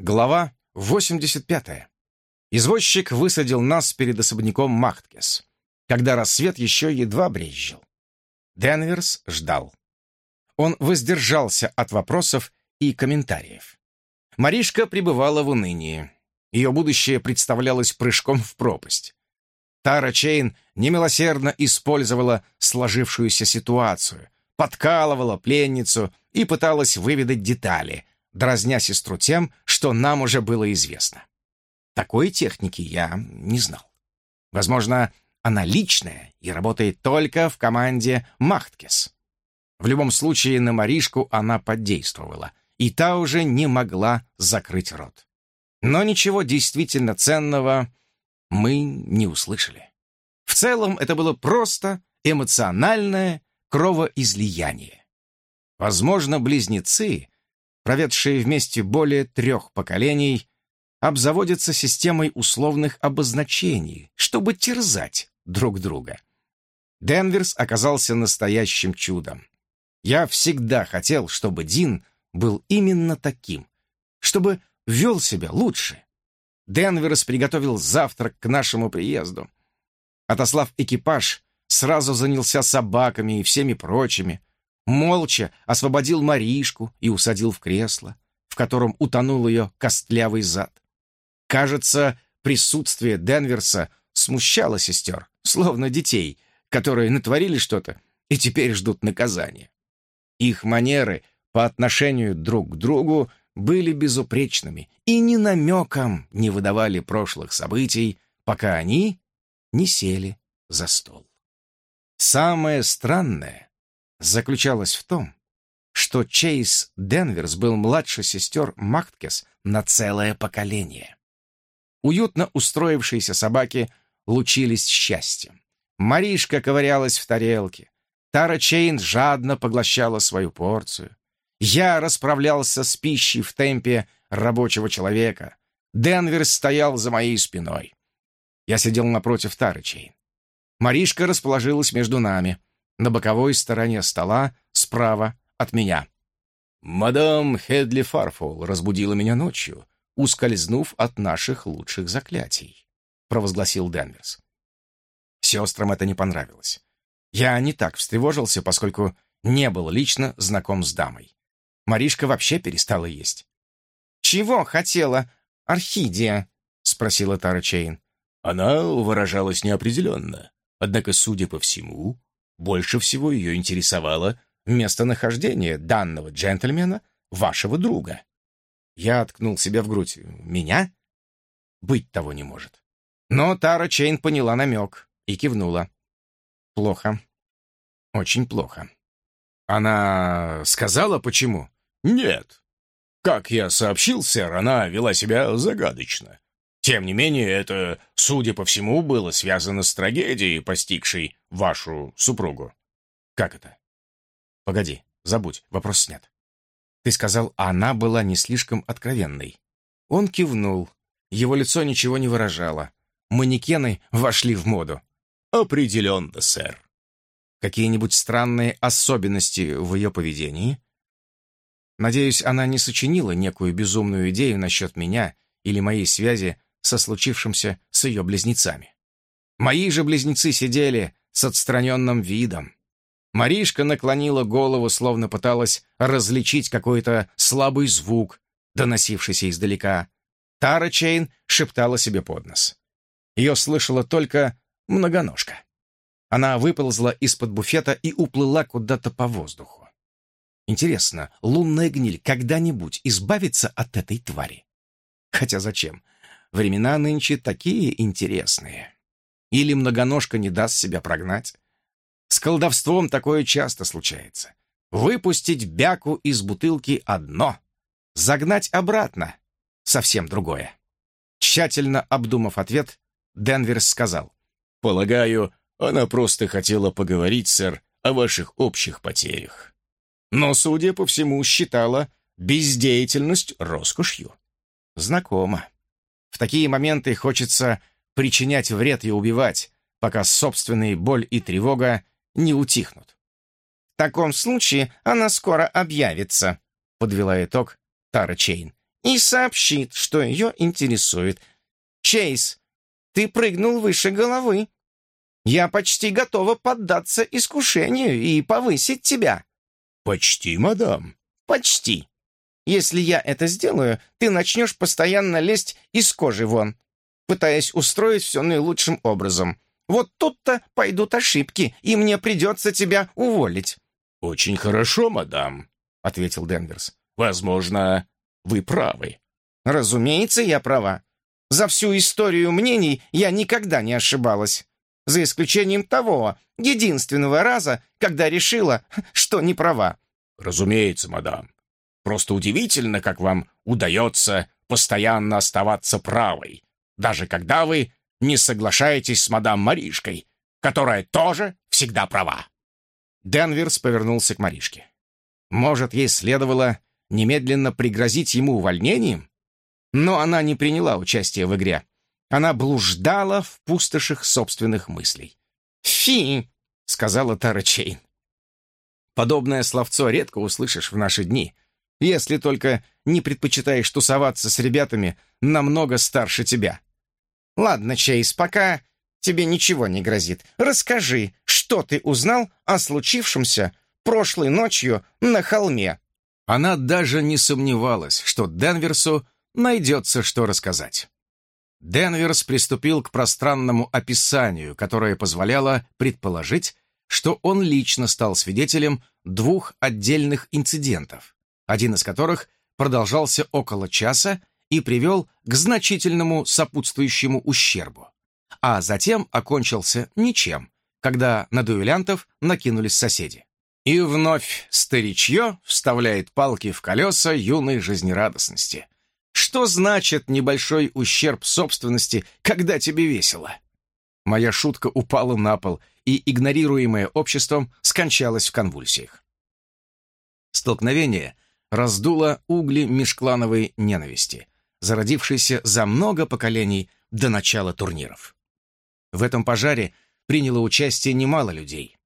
Глава 85. Извозчик высадил нас перед особняком Махткес, когда рассвет еще едва брезжил. Денверс ждал. Он воздержался от вопросов и комментариев. Маришка пребывала в унынии. Ее будущее представлялось прыжком в пропасть. Тара Чейн немилосердно использовала сложившуюся ситуацию, подкалывала пленницу и пыталась выведать детали, дразня сестру тем, что нам уже было известно. Такой техники я не знал. Возможно, она личная и работает только в команде Махткес. В любом случае, на Маришку она подействовала, и та уже не могла закрыть рот. Но ничего действительно ценного мы не услышали. В целом, это было просто эмоциональное кровоизлияние. Возможно, близнецы проведшие вместе более трех поколений, обзаводятся системой условных обозначений, чтобы терзать друг друга. Денверс оказался настоящим чудом. Я всегда хотел, чтобы Дин был именно таким, чтобы вел себя лучше. Денверс приготовил завтрак к нашему приезду. Отослав экипаж, сразу занялся собаками и всеми прочими, молча освободил Маришку и усадил в кресло, в котором утонул ее костлявый зад. Кажется, присутствие Денверса смущало сестер, словно детей, которые натворили что-то и теперь ждут наказания. Их манеры по отношению друг к другу были безупречными и ни намеком не выдавали прошлых событий, пока они не сели за стол. Самое странное заключалась в том, что Чейз Денверс был младше сестер Махткес на целое поколение. Уютно устроившиеся собаки лучились счастьем. Маришка ковырялась в тарелке. Тара Чейн жадно поглощала свою порцию. Я расправлялся с пищей в темпе рабочего человека. Денверс стоял за моей спиной. Я сидел напротив Тары Чейн. Маришка расположилась между нами — на боковой стороне стола, справа от меня. «Мадам Хедли Фарфол разбудила меня ночью, ускользнув от наших лучших заклятий», — провозгласил Денверс. Сестрам это не понравилось. Я не так встревожился, поскольку не был лично знаком с дамой. Маришка вообще перестала есть. «Чего хотела Орхидия?» — спросила Тара Чейн. Она выражалась неопределенно, однако, судя по всему, больше всего ее интересовало местонахождение данного джентльмена, вашего друга. Я ткнул себя в грудь. Меня? Быть того не может. Но Тара Чейн поняла намек и кивнула. Плохо. Очень плохо. Она сказала, почему? Нет. Как я сообщил, сэр, она вела себя загадочно. Тем не менее, это, судя по всему, было связано с трагедией, постигшей вашу супругу. Как это? Погоди, забудь, вопрос снят. Ты сказал, она была не слишком откровенной. Он кивнул. Его лицо ничего не выражало. Манекены вошли в моду. Определенно, сэр. Какие-нибудь странные особенности в ее поведении? Надеюсь, она не сочинила некую безумную идею насчет меня или моей связи со случившимся с ее близнецами. Мои же близнецы сидели с отстраненным видом. Маришка наклонила голову, словно пыталась различить какой-то слабый звук, доносившийся издалека. Тара Чейн шептала себе под нос. Ее слышала только многоножка. Она выползла из-под буфета и уплыла куда-то по воздуху. Интересно, лунная гниль когда-нибудь избавится от этой твари? Хотя зачем? Времена нынче такие интересные. Или многоножка не даст себя прогнать. С колдовством такое часто случается. Выпустить бяку из бутылки одно, загнать обратно совсем другое. Тщательно обдумав ответ, Денверс сказал, «Полагаю, она просто хотела поговорить, сэр, о ваших общих потерях. Но, судя по всему, считала бездеятельность роскошью. Знакомо. В такие моменты хочется причинять вред и убивать, пока собственные боль и тревога не утихнут. «В таком случае она скоро объявится», — подвела итог Тара Чейн. и сообщит, что ее интересует. Чейз, ты прыгнул выше головы. Я почти готова поддаться искушению и повысить тебя». «Почти, мадам». «Почти. Если я это сделаю, ты начнешь постоянно лезть из кожи вон, пытаясь устроить все наилучшим образом. Вот тут-то пойдут ошибки, и мне придется тебя уволить». «Очень хорошо, мадам», — ответил Денверс. «Возможно, вы правы». «Разумеется, я права. За всю историю мнений я никогда не ошибалась. За исключением того, единственного раза, когда решила, что не права». «Разумеется, мадам. Просто удивительно, как вам удается постоянно оставаться правой, даже когда вы не соглашаетесь с мадам Маришкой, которая тоже всегда права». Денверс повернулся к Маришке. Может, ей следовало немедленно пригрозить ему увольнением? Но она не приняла участия в игре. Она блуждала в пустошах собственных мыслей. «Фи!» — сказала Тара Чейн. Подобное словцо редко услышишь в наши дни, если только не предпочитаешь тусоваться с ребятами намного старше тебя. Ладно, Чейз, пока тебе ничего не грозит. Расскажи, что ты узнал о случившемся прошлой ночью на холме?» Она даже не сомневалась, что Денверсу найдется, что рассказать. Денверс приступил к пространному описанию, которое позволяло предположить, что он лично стал свидетелем двух отдельных инцидентов, один из которых продолжался около часа и привел к значительному сопутствующему ущербу, а затем окончился ничем, когда на дуэлянтов накинулись соседи. И вновь старичье вставляет палки в колеса юной жизнерадостности. Что значит небольшой ущерб собственности, когда тебе весело? Моя шутка упала на пол, и игнорируемое обществом скончалось в конвульсиях. Столкновение раздуло угли межклановой ненависти, зародившейся за много поколений до начала турниров. В этом пожаре приняло участие немало людей,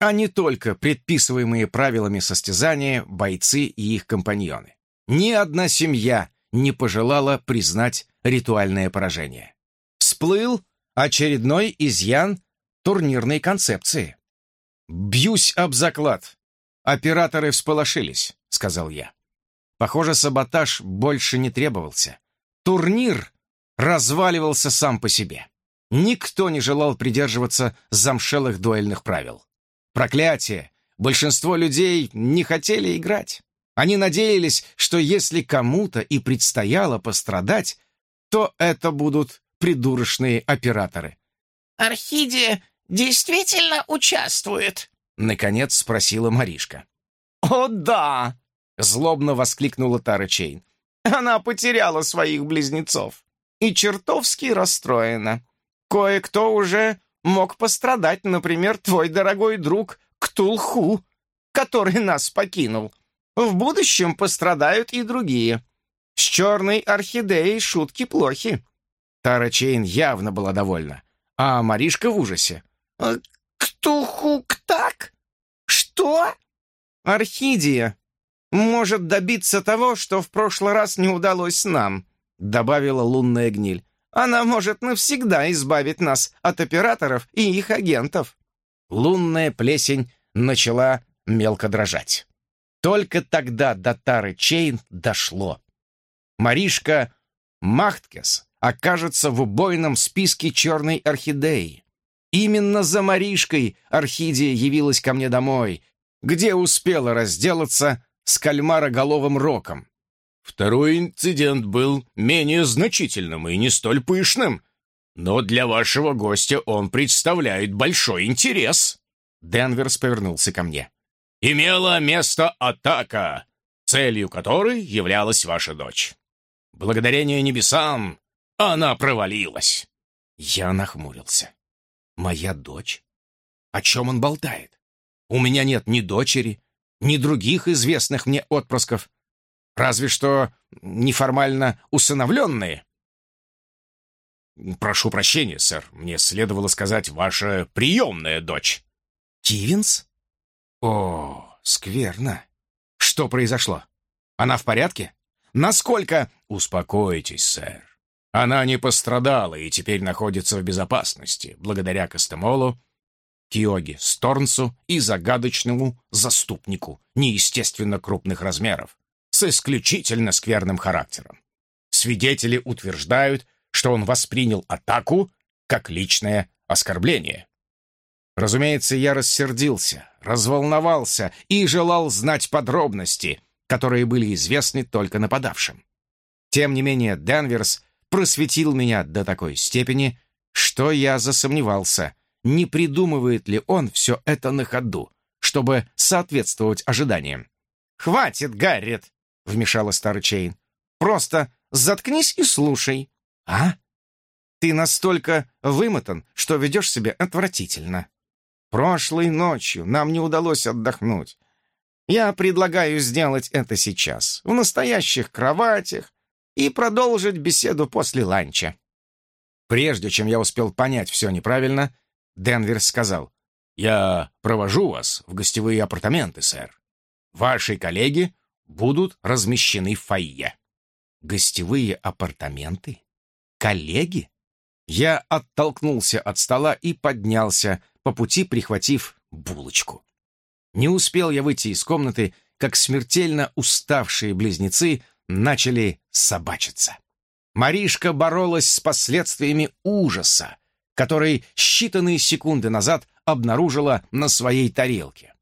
а не только предписываемые правилами состязания бойцы и их компаньоны. Ни одна семья не пожелала признать ритуальное поражение. Всплыл очередной изъян турнирной концепции. «Бьюсь об заклад. Операторы всполошились», — сказал я. Похоже, саботаж больше не требовался. Турнир разваливался сам по себе. Никто не желал придерживаться замшелых дуэльных правил. Проклятие! Большинство людей не хотели играть. Они надеялись, что если кому-то и предстояло пострадать, то это будут придурочные операторы. «Орхидия действительно участвует?» — наконец спросила Маришка. «О, да!» — злобно воскликнула Тара Чейн. «Она потеряла своих близнецов и чертовски расстроена. Кое-кто уже мог пострадать, например, твой дорогой друг Ктулху, который нас покинул. В будущем пострадают и другие. С черной орхидеей шутки плохи». Тара Чейн явно была довольна, а Маришка в ужасе. «Э, «Ктулхук так? Что?» «Орхидия может добиться того, что в прошлый раз не удалось нам», добавила лунная гниль. Она может навсегда избавить нас от операторов и их агентов». Лунная плесень начала мелко дрожать. Только тогда до Тары Чейн дошло. Маришка Махткес окажется в убойном списке черной орхидеи. Именно за Маришкой орхидея явилась ко мне домой, где успела разделаться с кальмароголовым роком. Второй инцидент был менее значительным и не столь пышным, но для вашего гостя он представляет большой интерес». Денверс повернулся ко мне. «Имела место атака, целью которой являлась ваша дочь. Благодарение небесам она провалилась». Я нахмурился. «Моя дочь? О чем он болтает? У меня нет ни дочери, ни других известных мне отпрысков. Разве что неформально усыновленные. Прошу прощения, сэр, мне следовало сказать ваша приемная дочь. Тивинс? О, скверно. Что произошло? Она в порядке? насколько... Успокойтесь, сэр. Она не пострадала и теперь находится в безопасности, благодаря Костемолу, Киоги Сторнсу и загадочному заступнику неестественно крупных размеров, с исключительно скверным характером. Свидетели утверждают, что он воспринял атаку как личное оскорбление. Разумеется, я рассердился, разволновался и желал знать подробности, которые были известны только нападавшим. Тем не менее, Денверс просветил меня до такой степени, что я засомневался, не придумывает ли он все это на ходу, чтобы соответствовать ожиданиям. «Хватит, Гаррет!» — вмешала старый Чейн. «Просто заткнись и слушай». «А?» «Ты настолько вымотан, что ведешь себя отвратительно. Прошлой ночью нам не удалось отдохнуть. Я предлагаю сделать это сейчас, в настоящих кроватях, и продолжить беседу после ланча». Прежде чем я успел понять все неправильно, Денвер сказал, «Я провожу вас в гостевые апартаменты, сэр. Ваши коллеги будут размещены в фойе». «Гостевые апартаменты? Коллеги?» Я оттолкнулся от стола и поднялся, по пути прихватив булочку. Не успел я выйти из комнаты, как смертельно уставшие близнецы начали собачиться. Маришка боролась с последствиями ужаса, который считанные секунды назад обнаружила на своей тарелке.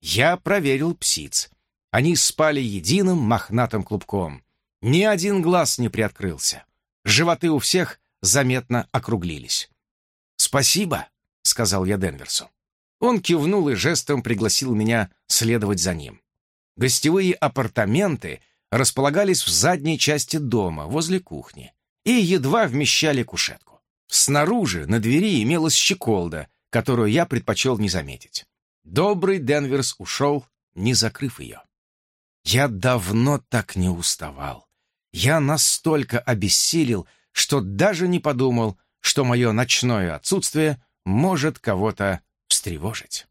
Я проверил псиц. Они спали единым мохнатым клубком. Ни один глаз не приоткрылся. Животы у всех заметно округлились. «Спасибо», — сказал я Денверсу. Он кивнул и жестом пригласил меня следовать за ним. Гостевые апартаменты располагались в задней части дома, возле кухни, и едва вмещали кушетку. Снаружи, на двери, имелась щеколда, которую я предпочел не заметить. Добрый Денверс ушел, не закрыв ее. Я давно так не уставал. Я настолько обессилел, что даже не подумал, что мое ночное отсутствие может кого-то встревожить.